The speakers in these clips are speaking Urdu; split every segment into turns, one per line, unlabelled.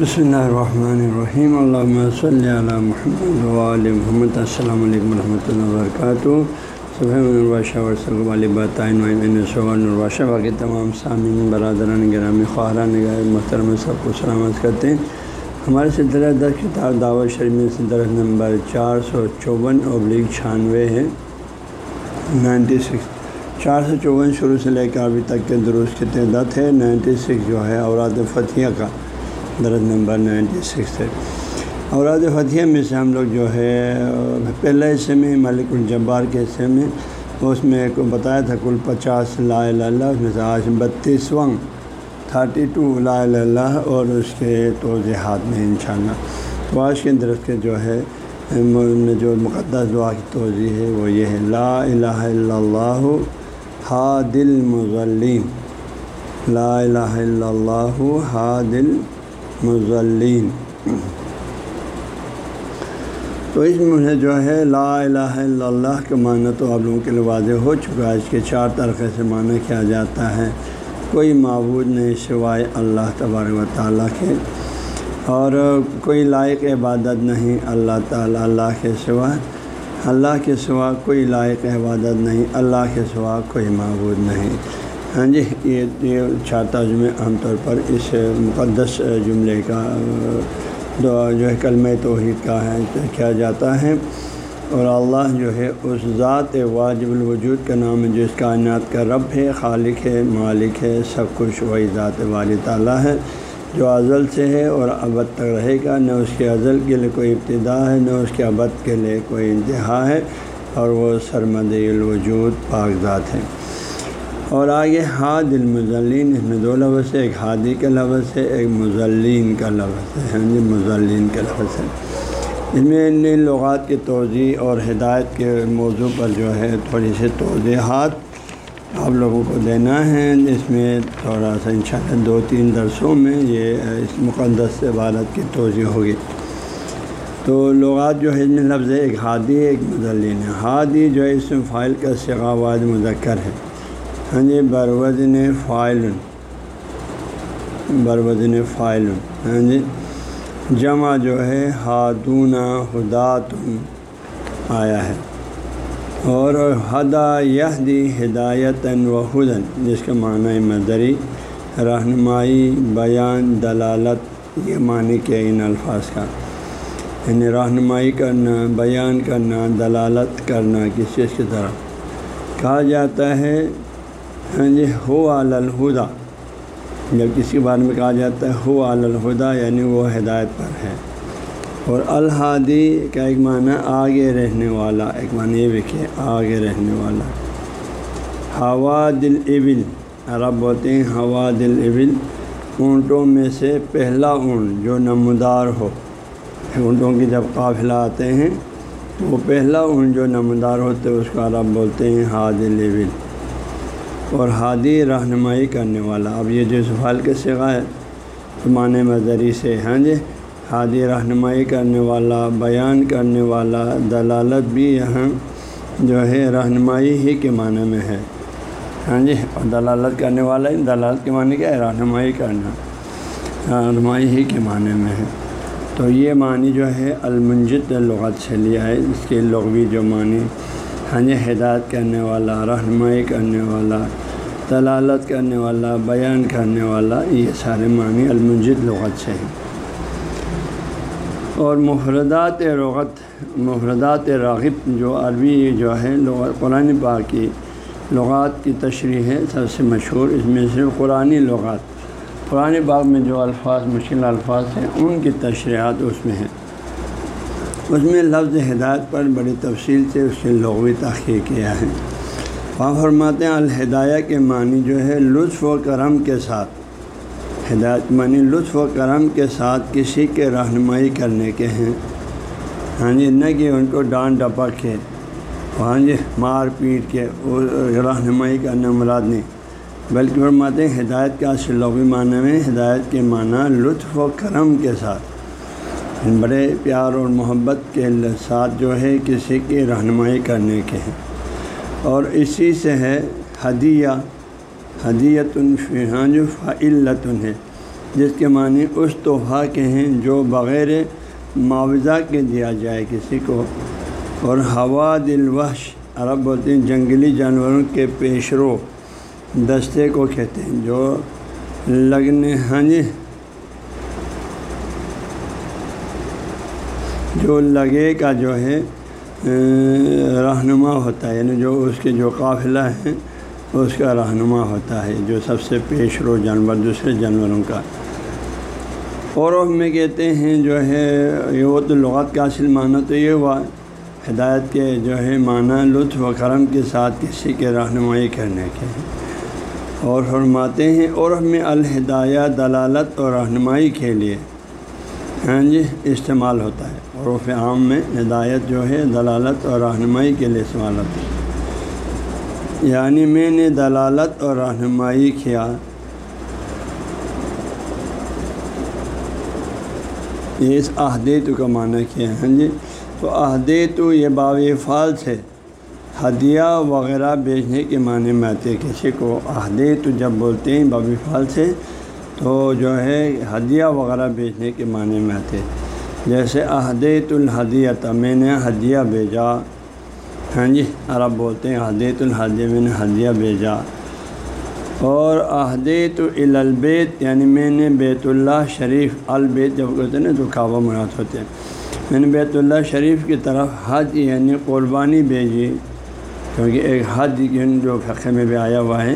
بسم اللہ الرحمن الرحیم اللہ صلی علی محمد محمد السلام علیکم ورحمۃ اللہ وبرکاتہ صبح الباشہ ورثہ الباشہ باقی تمام سامعین برادران گرامی خواہران محترم سب کو سلامت کرتے ہیں ہمارے سلسلہ دس کتاب دعوت شریف میں درخت نمبر چار سو چوون ابلیغ چھیانوے ہے نائنٹی سکس چار سو چوون شروع سے لے کر ابھی تک کے درست کی تعداد ہے. نائنٹی سکس جو ہے اوراد فتح کا. درد نمبر نائنٹی سکس ہے۔ اوراد فتح میں سے ہم لوگ جو ہے پہلے حصے میں ملک الجبار کے حصے میں، اس میں کو بتایا تھا، کل پچاس لا اللہ، اس میں سے آج بتیس ونگ تھرٹی ٹو لا اللہ، اور اس کے توضیحات میں انشاءاللہ۔ تو آج کے درخت کے جو ہے جو مقدس دعا کی توضیع ہے، وہ یہ ہے، لا الہ الا اللہ ہا دل مغلین لا الہ الا اللہ ہا دل مضلین تو اس میں جو ہے لا الہ الا اللہ کا معنی تو آپ لوگوں کے لیے واضح ہو چکا ہے۔ اس کے چار طرقے سے معنی کیا جاتا ہے۔ کوئی معبود نہیں سوائے اللہ تبارک و تعالیٰ کے اور کوئی لائق عبادت نہیں اللہ تعالیٰ، اللہ کے سوا۔ اللہ کے سوا کوئی لائق عبادت نہیں، اللہ کے سوا کوئی معبود نہیں۔ ہاں جی یہ یہ چار ترجمے عام طور پر اس مقدس جملے کا دعا جو ہے کلمہ توحید کا ہے، کیا جاتا ہے۔ اور اللہ جو ہے اس ذات واجب الوجود کا نام ہے جو اس کائنات کا رب ہے، خالق ہے، مالک ہے، سب کچھ وہی ذات والی تعالیٰ ہے جو ازل سے ہے اور ابد تک رہے گا۔ نہ اس کے ازل کے لیے کوئی ابتدا ہے، نہ اس کے ابد کے لیے کوئی انتہا ہے اور وہ سرمد الوجود پاک ذات ہے۔ اور آگے ہاد المزلین اس میں دو لفظ ہے ایک ہادی کا لفظ ہے، ایک مزلین کا لفظ ہے۔ ہاں جی مزلین کا لفظ ہے۔ اس میں ان لغات کی توضیع اور ہدایت کے موضوع پر جو ہے تھوڑی سی توضیحات آپ لوگوں کو دینا ہے اس میں تھوڑا سا انشاءاللہ دو تین درسوں میں یہ اس مقدس عبادت کی توضیع ہوگی۔ تو لغات جو ہے، اس میں لفظ ہے ایک ہادی ہے ایک مزلین ہے ہادی جو ہے، اس میں فائل کا سغاواد مذکر ہے۔ ہاں جی بروزن فائل بروزن فائل ہاں جی جمع جو ہے ہادون ہدات آیا ہے۔ اور ہدا یہ دی ہدایت و ہدن، جس کا معنی مدری، رہنمائی، بیان، دلالت، یہ معنی کیا ان الفاظ کا۔ یعنی رہنمائی کرنا، بیان کرنا، دلالت کرنا، کس چیز کی طرح۔ کہا جاتا ہے ہاں جی ہو الہدا۔ جب کسی کے بارے میں کہا جاتا ہے ہو الہدا یعنی وہ ہدایت پر ہے۔ اور الحادی کا ایک معنی آگے رہنے والا، ایک معنی یہ بھی کہ آگے رہنے والا۔ ہوا دل ابل عرب بولتے ہیں ہوا دل ابل اونٹوں میں سے پہلا اونٹ جو نمودار ہو۔ اونٹوں کی جب قافلہ آتے ہیں، تو وہ پہلا اونٹ جو نمودار ہوتے اس کو عرب بولتے ہیں ہاد ابل اور ہادی رہنمائی کرنے والا۔ اب یہ جو سفال کے سگا ہے معنی مظری سے ہاں جی۔ ہادی رہنمائی کرنے والا، بیان کرنے والا، دلالت بھی یہاں جو ہے رہنمائی ہی کے معنی میں ہے۔ ہاں جی اور دلالت کرنے والا، دلالت کے معنی کیا ہے؟ رہنمائی کرنا۔ ہاں، رہنمائی ہی کے معنی میں ہے۔ تو یہ معنی جو ہے المنجد لغت سے لیا ہے۔ اس کے لغوی جو معنی ہاں جی ہدایت کرنے والا، رہنمائی کرنے والا دلالت کرنے والا، بیان کرنے والا، یہ سارے معنی المنجد لغت سے ہیں۔ اور محردات رغت محردات راغب جو عربی جو ہے قرآن پاک کی لغات کی تشریح ہے، سب سے مشہور، اس میں صرف قرآن لغات۔ قرآن پاک میں جو الفاظ، مشکل الفاظ ہیں، ان کی تشریحات اس میں ہیں۔ اس میں لفظ ہدایت پر بڑی تفصیل سے اس کی لغوی تحقیق کیا ہے۔ وہاں فرماتے ہیں، الہدایہ کے معنی جو ہے لطف و کرم کے ساتھ۔ ہدایت معنی لطف و کرم کے ساتھ کسی کے رہنمائی کرنے کے ہیں۔ ہاں جی نہ کہ ان کو ڈانٹ ڈپک کے ہاں جی مار پیٹ کے رہنمائی کرنا مراد نہیں۔ بلکہ فرماتے ہیں، ہدایت کا لغوی معنی میں ہدایت کے معنی لطف و کرم کے ساتھ۔ بڑے پیار اور محبت کے ساتھ جو ہے کسی کی رہنمائی کرنے کے ہیں۔ اور اسی سے ہے ہدیہ ہدیت الفہان جو فعلتن ہے، جس کے معنی اس تحفہ کے ہیں جو بغیر معاوضہ کے دیا جائے کسی کو۔ اور ہوا دل وحش، عرب بولتے ہیں جنگلی جانوروں کے پیشرو دستے کو کہتے ہیں، جو لگنے ہاں جی جو لگے کا جو ہے رہنما ہوتا ہے یعنی جو اس کے جو قافلہ ہیں، اس کا رہنما ہوتا ہے، جو سب سے پیش رو جانور، دوسرے جانوروں کا۔ اور میں کہتے ہیں، جو ہے، یہ وہ تو لغات کا اصل معنی تو یہ ہوا، ہدایت کے جو ہے معنی لطف و کرم کے ساتھ کسی کے رہنمائی کرنے کے۔ اور فرماتے ہیں، اور ہمیں الہدایہ، دلالت اور رہنمائی کے لیے ہاں جی استعمال ہوتا ہے۔ عروف عام میں ہدایت جو ہے دلالت اور رہنمائی کے لیے استعمال ہوتا ہے یعنی میں نے دلالت اور رہنمائی کیا۔ یہ اس احدیت کا معنی کیا ہے ہاں جی؟ تو احدیت یہ باب فالس ہے ہدیہ وغیرہ بیچنے کے معنی میں آتے کسی کو احدیت جب بولتے ہیں باب فال سے تو جو ہے ہدیہ وغیرہ بیچنے کے معنی میں آتے جیسے احدیت الحدیت میں نے ہدیہ بھیجا۔ ہاں جی عرب بولتے ہیں احدیت الحدیہ میں نے ہدیہ بھیجا۔ اور احدیت البیت یعنی میں نے بیت اللہ شریف، البیت جب کہتے ہیں نا تو کعبہ مراد ہوتے ہیں۔ میں نے بیت اللہ شریف کی طرف حج یعنی قربانی بھیجی۔ کیونکہ ایک حج جو فقے میں بھی آیا ہوا ہے،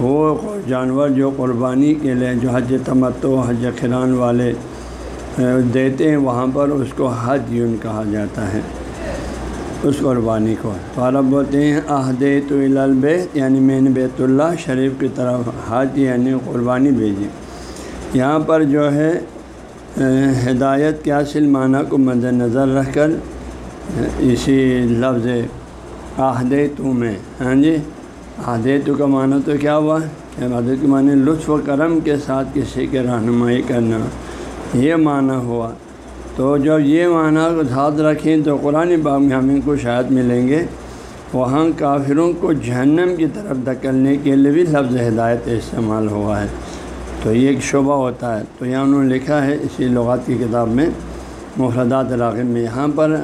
وہ جانور جو قربانی کے لیے، جو حج تمتو حج خران والے دیتے ہیں، وہاں پر اس کو حج یون کہا جاتا ہے، اس قربانی کو۔ تو عرب بولتے ہیں عہدے تو البیت یعنی میں نے بیت اللہ شریف کی طرف حج یعنی قربانی بھیجی۔ یہاں پر جو ہے ہدایت کے اصل معنی کو مد نظر رکھ کر اسی لفظ آہدے تو میں۔ ہاں جی آہدے تو کا معنی تو کیا ہوا؟ عہدے کے معنی لطف و کرم کے ساتھ کسی کے رہنمائی کرنا۔ یہ معنی ہوا۔ تو جب یہ معنی کو ساتھ رکھیں تو قرآن باغ میں ہمیں کو شاید ملیں گے۔ وہاں کافروں کو جہنم کی طرف دھکلنے کے لیے بھی لفظ ہدایت استعمال ہوا ہے۔ تو یہ ایک شعبہ ہوتا ہے۔ تو یہاں انہوں نے لکھا ہے اسی لغات کی کتاب میں، مفردات علاقے میں۔ یہاں پر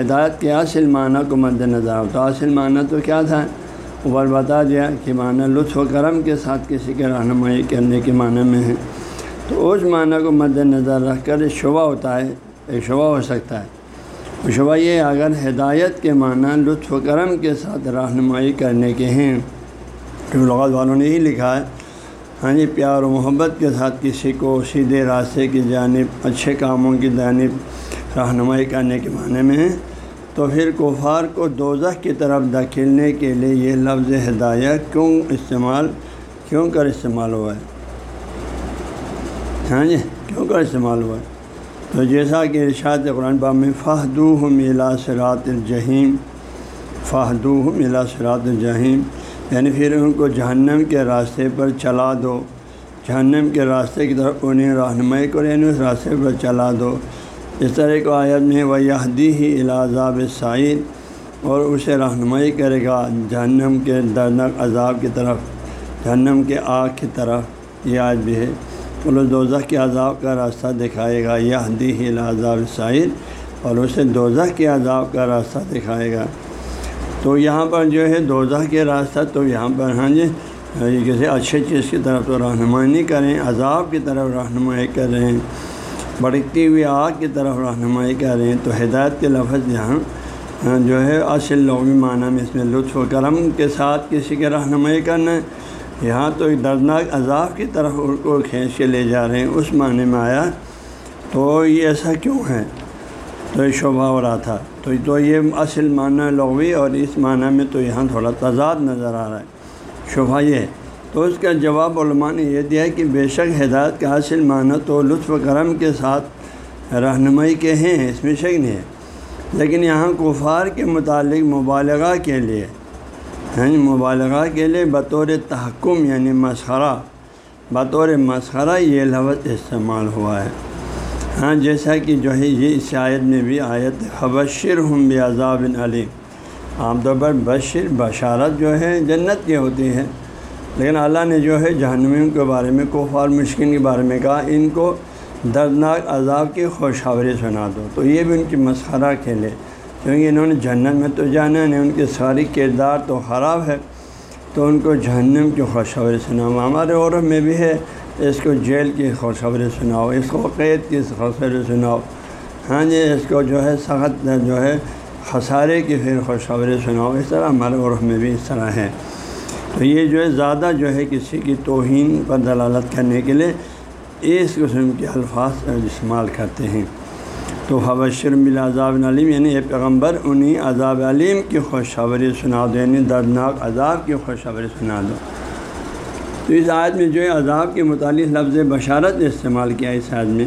ہدایت کے اصل معنی کو مد نظر تو اصل معنی تو کیا تھا؟ اوپر بتا دیا کہ معنی لطف و کرم کے ساتھ کسی کے رہنمائی کرنے کے معنی میں ہے۔ تو اس معنی کو مد نظر رکھ کر شعبہ ہوتا ہے، ایک شعبہ ہو سکتا ہے۔ شعبہ یہ اگر ہدایت کے معنی لطف و کرم کے ساتھ رہنمائی کرنے کے ہیں۔ کیونکہ لغات والوں نے ہی لکھا ہے ہاں جی پیار و محبت کے ساتھ کسی کو سیدھے راستے کی جانب، اچھے کاموں کی جانب رہنمائی کرنے کے معنی میں تو پھر کفار کو دوزخ کی طرف دھکیلنے کے لیے یہ لفظ ہدایت کیوں استعمال، کیوں کر استعمال ہوا ہے؟ ہاں جی؟ کیوں کر استعمال ہوا؟ ہے تو جیسا کہ ارشاد قرآن پاک میں فہدو میلا سرات الجہیم فہدو میلا سرات الجہیم یعنی پھر ان کو جہنم کے راستے پر چلا دو، جہنم کے راستے کی طرف انہیں رہنمائی کرو یعنی اس راستے پر چلا دو۔ اس طرح کو آیت میں وہ یہدی ہی الازاب سعید اور اسے رہنمائی کرے گا جہنم کے دردناک عذاب کی طرف، جہنم کے آگ کی طرف۔ یہ آج بھی ہے۔ دوزہ کے عذاب کا راستہ دکھائے گا، یہ حدی ہی الازاب سعید، اور اسے دوزہ کے عذاب کا راستہ دکھائے گا۔ تو یہاں پر جو ہے دوزہ کے راستہ، تو یہاں پر ہاں جی کسی اچھے چیز کی طرف تو رہنمائی نہیں کریں، عذاب کی طرف رہنمائی کر رہے ہیں بڑھتی ہوئی آگ کی طرف رہنمائی کر رہے ہیں تو ہدایت کے لفظ یہاں ہاں، جو ہے اصل لغوی معنی میں اس میں لطف و کرم کے ساتھ کسی کے رہنمائی کرنا ہے۔ یہاں تو ایک دردناک عذاب کی طرف ان کو کھینچ کے لے جا رہے ہیں۔ اس معنی میں آیا، تو یہ ایسا کیوں ہے؟ تو یہ شعبہ ہو رہا تھا۔ تو تو یہ اصل معنی لغوی اور اس معنی میں تو یہاں تھوڑا تضاد نظر آ رہا ہے۔ شبہ یہ ہے۔ تو اس کا جواب علماء نے یہ دیا کہ بے شک ہدایت کا حاصل معنی تو لطف و کرم کے ساتھ رہنمائی کے ہیں، اس میں شک نہیں ہے۔ لیکن یہاں کفار کے متعلق مبالغہ کے لیے یعنی مبالغہ کے لیے بطور تحکم یعنی مسخرہ۔ بطور مسخرہ یہ لفظ استعمال ہوا ہے۔ ہاں جیسا کہ جو ہے، یہ اس آیت میں بھی آیت حبشر ہم بھی عذاب علیم۔ عام طور پر بشر، بشارت جو ہے، جنت کی ہوتی ہے لیکن اللہ نے جو ہے، جہنمیوں کے بارے میں کوفار مشکل کے بارے میں کہا، ان کو دردناک عذاب کی خوشخبری سنا دو۔ تو یہ بھی ان کی مسخرہ کھیلے کیونکہ انہوں نے جہنم میں تو جانا نہیں ان کے ساری کردار تو خراب ہے، تو ان کو جہنم کی خوشخبری سناؤ۔ ہمارے عورت میں بھی ہے، اس کو جیل کی خوشخبری سناؤ، اس کو قید کی خوشخبری سناؤ۔ ہاں جی اس کو جو ہے سخت، جو ہے خسارے کی پھر خوشخبری سناؤ۔ اس طرح ہمارے عورت میں بھی اس طرح ہے۔ تو یہ جو ہے زیادہ جو ہے کسی کی توہین پر دلالت کرنے کے لیے اس قسم کے الفاظ استعمال کرتے ہیں۔ تو حبشر عذاب علیم یعنی پیغمبر انہیں عذاب علیم کی خوشخبری سنا دو یعنی دردناک عذاب کی خوشخبری سنا دو۔ تو اس عائد میں جو ہے، عذاب کے متعلق لفظ بشارت استعمال کیا اس عائد میں۔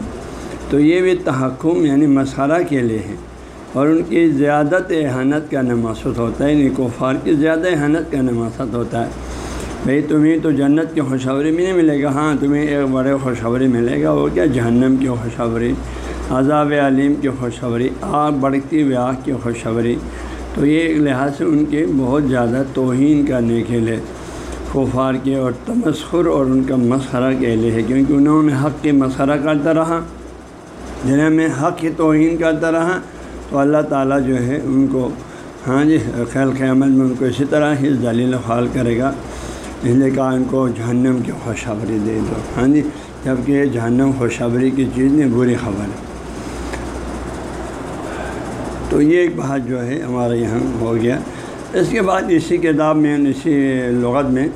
تو یہ بھی تحکم یعنی مسخرہ کے لیے ہے۔ اور ان کی زیادت احانت کا نماست ہوتا ہے یعنی کفار کی زیادہ احانت کا نماست ہوتا ہے۔ بھئی تمہیں تو جنت کی خوشخبری بھی نہیں ملے گا ہاں تمہیں ایک بڑے خوشخبری ملے گا، وہ کیا؟ جہنم کی خوشخبری۔ عذاب علیم کی خوشخبری، آگ بڑھتی ہوئی آگ کی خوشخبری۔ تو یہ ایک لحاظ سے ان کے بہت زیادہ توہین کرنے کے لیے کفار کے اور تمسخر اور ان کا مسخرہ کے لیے ہے، کیونکہ انہوں نے حق کی مسخرہ کرتا رہا۔ جنہیں میں حق کی توہین کرتا رہا، تو اللہ تعالیٰ جو ہے ان کو ہاں جی خیال قیامت میں ان کو اسی طرح ہی ذلیل خال کرے گا۔ اس لیے کہا ان کو جہنم کی خوشخبری دے دو۔ ہاں جی جبکہ جہنم خوشخبری کی چیز نہیں، بری خبر ہے۔ تو یہ ایک بات جو ہے ہمارے یہاں ہو گیا۔ اس کے بعد اسی کتاب میں، اسی لغت میں،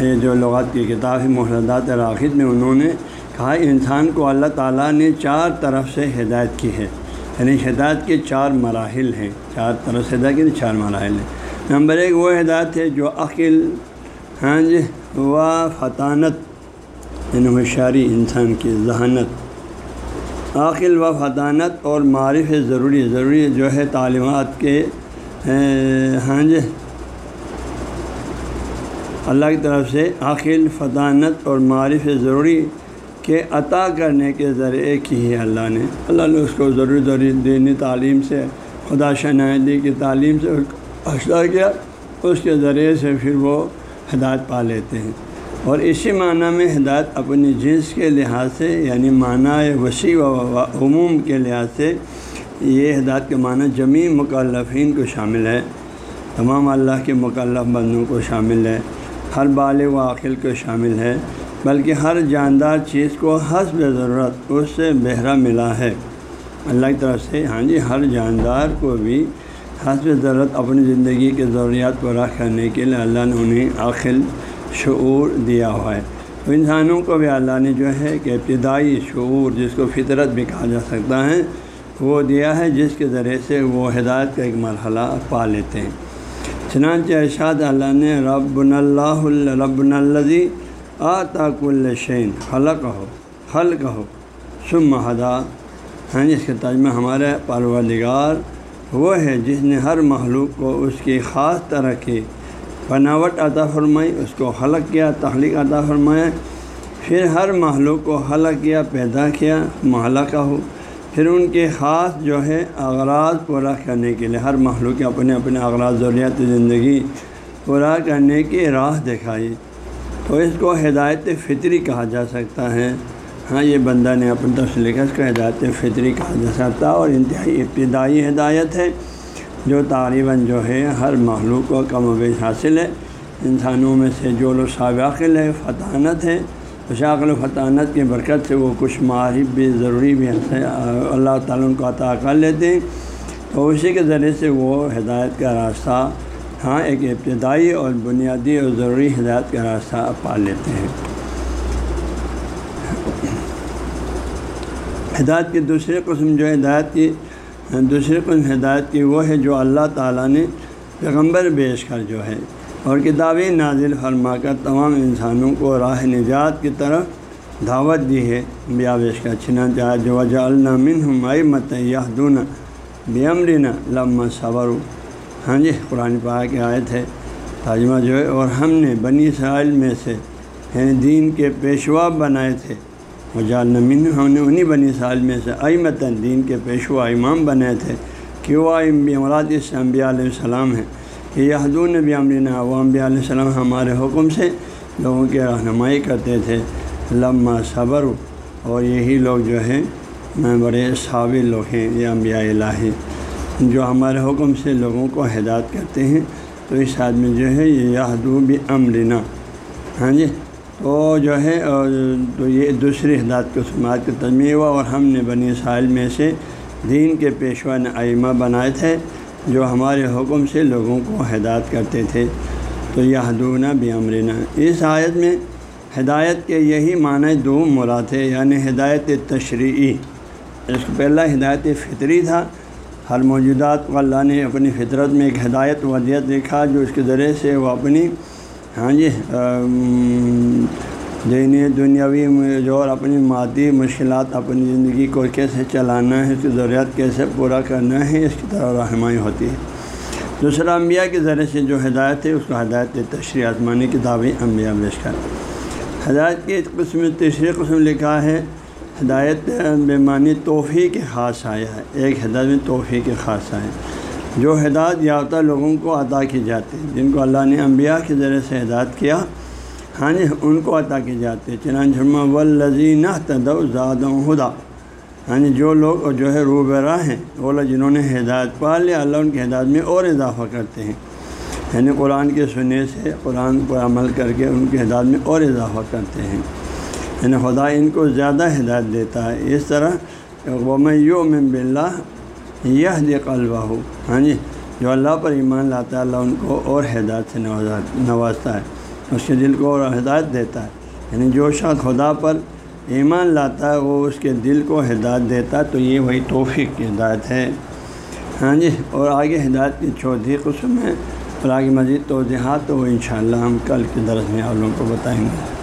یہ جو لغت کی کتاب ہے محردات راخد میں انہوں نے کہا، انسان کو اللہ تعالیٰ نے چار طرف سے ہدایت کی ہے۔ یعنی ہدایت کے چار مراحل ہیں۔ چار طرف سے ہدایت کے یعنی چار مراحل ہیں۔ نمبر ایک وہ ہدایت ہے جو عقل ہاں جی و فطانت یعنی ہوشیاری انسان کی ذہانت عقل و فطانت اور معرف ضروری ضروری جو ہے تعلیمات کے ہاں جی۔ اللہ کی طرف سے عقل فطانت اور معرف ضروری کے عطا کرنے کے ذریعے کی ہے اللہ نے۔ اللہ نے اس کو ضروری ضروری دینی تعلیم سے، خدا شناہدی کی تعلیم سے اشرا کیا، اس کے ذریعے سے پھر وہ ہدایت پا لیتے ہیں۔ اور اسی معنی میں ہدایت اپنی جنس کے لحاظ سے یعنی معنی وسیع و عموم کے لحاظ سے یہ ہدایت کے معنی جمی مکلفین کو شامل ہے، تمام اللہ کے مکلف بندوں کو شامل ہے، ہر بال و عقل کو شامل ہے، بلکہ ہر جاندار چیز کو حسب ضرورت اس سے بہرا ملا ہے۔ اللہ کی طرف سے ہاں جی ہر جاندار کو بھی حسب ضرورت اپنی زندگی کے ضروریات کو رکھ کرنے کے لیے اللہ نے انہیں عقل شعور دیا ہوا ہے۔ تو انسانوں کو بھی اللہ نے جو ہے کہ ابتدائی شعور جس کو فطرت بھی کہا جا سکتا ہے، وہ دیا ہے، جس کے ذریعے سے وہ ہدایت کا ایک مرحلہ پا لیتے ہیں۔ چنانچہ ارشاد اللہ نے رب اللہ رب الزی آتاک الشین حلق ہو حلق ہو سم ہدا۔ ہاں جی، اس کے تجمہ ہمارے پروردگار وہ ہے جس نے ہر مخلوق کو اس کی خاص طرح کی بناوٹ عطا فرمائی، اس کو حلق کیا، تخلیق عطا فرمایا۔ پھر ہر مخلوق کو حلق کیا، پیدا کیا محلہ کا ہو۔ پھر ان کے خاص جو ہے اغراض پورا کرنے کے لیے، ہر مخلوق کے اپنے اپنے اغراض ضروریات زندگی پورا کرنے کی راہ دکھائی۔ تو اس کو ہدایت فطری کہا جا سکتا ہے۔ ہاں یہ بندہ نے اپنی طرف سے لکھا، اس کو ہدایت فطری کہا جا سکتا ہے اور انتہائی ابتدائی ہدایت ہے۔ جو تقریباً جو ہے ہر مخلوق کو کم و بیش حاصل ہے۔ انسانوں میں سے جو لوگ سابقل ہے فطانت ہے تو و فطانت کی برکت سے وہ کچھ معرف بھی، ضروری بھی ہے اللہ تعالیٰ ان کو عطا کر لیتے ہیں۔ تو اسی کے ذریعے سے وہ ہدایت کا راستہ ہاں ایک ابتدائی اور بنیادی اور ضروری ہدایت کا راستہ پا لیتے ہیں۔ ہدایت کی دوسری قسم جو ہے ہدایت کی دوسری قسم ہدایت کی وہ ہے جو اللہ تعالیٰ نے پیغمبر بیچ کر جو ہے۔ اور کتابیں نازل فرما کر تمام انسانوں کو راہ نجات کی طرف دعوت دی ہے۔ بیا بیش کا چھنا چاہ جو وجہ المن ہمائی مت دون بے امرنا لمہ صبر ہاں جی قرآن پا کے آئے تھے تاجمہ جو ہے، اور ہم نے بنی سائل میں سے یعنی دین کے پیشوا بنائے تھے۔ وجال نمین ہم نے انہیں بنی سال میں سے ایمتاً دین کے پیشوا امام بنے تھے کہ وہ امراد اس انبیاء علیہ السلام ہیں کہ یہ حضور نبی امرین و امبیا علیہ السلام ہمارے حکم سے لوگوں کی رہنمائی کرتے تھے۔ لمہ صبر اور یہی لوگ جو ہے بڑے صابر لوگ ہیں، یہ انبیاء الہی۔ جو ہمارے حکم سے لوگوں کو ہدایت کرتے ہیں۔ تو اس آدمی جو ہے، یہ یادو بھی امرنا۔ ہاں جی؟ تو جو ہے تو یہ دوسری ہدایت کو سماعت کا تجمیہ ہوا، اور ہم نے بنی سائل میں سے دین کے پیشوا نعمہ بنائے تھے، جو ہمارے حکم سے لوگوں کو ہدایت کرتے تھے۔ تو یہ حدونہ بھی امرنا اس آیت میں ہدایت کے یہی معنی دو مراد ہے یعنی ہدایت تشریعی۔ اس کو پہلا ہدایت فطری تھا۔ ہر موجودات کو اللہ نے اپنی فطرت میں ایک ہدایت ودیت دیکھا جو اس کے ذریعے سے وہ اپنی ہاں جی دینی دنیاوی جو اور اپنی مادی مشکلات اپنی زندگی کو کیسے چلانا ہے، اس کی ضروریات کیسے پورا کرنا ہے، اس کی طرح رہنمائی ہوتی ہے۔ دوسرا، انبیاء کے ذریعے سے جو ہدایت ہے، اس کو ہدایت تشریح آسمانی کتابیں انبیاء بیش کر ہدایت کی قسم، تیسری قسم لکھا ہے، ہدایت بیمانی توحفے کے خاص آیا ہے۔ ایک ہدایت میں توحفے کے خاص آئے جو ہدایت یافتہ لوگوں کو عطا کی جاتی ہے جن کو اللہ نے انبیاء کے ذریعے سے ہدایت کیا ہاں جی ان کو عطا کی جاتی ہے چنانچہ و لذین تدو زاد ہدا ہاں یعنی جو لوگ جو ہے روبرا ہیں، وہ لوگ جنہوں نے ہدایت پا لیا اللہ ان کی ہدایت میں اور اضافہ کرتے ہیں۔ یعنی قرآن کے سننے سے، قرآن پر عمل کر کے ان کی ہدایت میں اور اضافہ کرتے ہیں۔ یعنی خدا ان کو زیادہ ہدایت دیتا ہے۔ اس طرح وہ یو میں بلّہ یہ دے قلبہ ہو ہاں جی یعنی جو اللہ پر ایمان لاتا ہے، اللہ ان کو اور ہدایت سے نوازتا ہے، اس کے دل کو اور ہدایت دیتا ہے۔ یعنی جو شخص خدا پر ایمان لاتا ہے، وہ اس کے دل کو ہدایت دیتا ہے، تو یہ وہی توفیق کی ہدایت ہے۔ ہاں جی اور آگے ہدایت کی چوتھی قسم ہے، اور آگے مزید توضیحات، تو وہ انشاءاللہ ہم کل کے درس میں آپ لوگوں کو بتائیں گے۔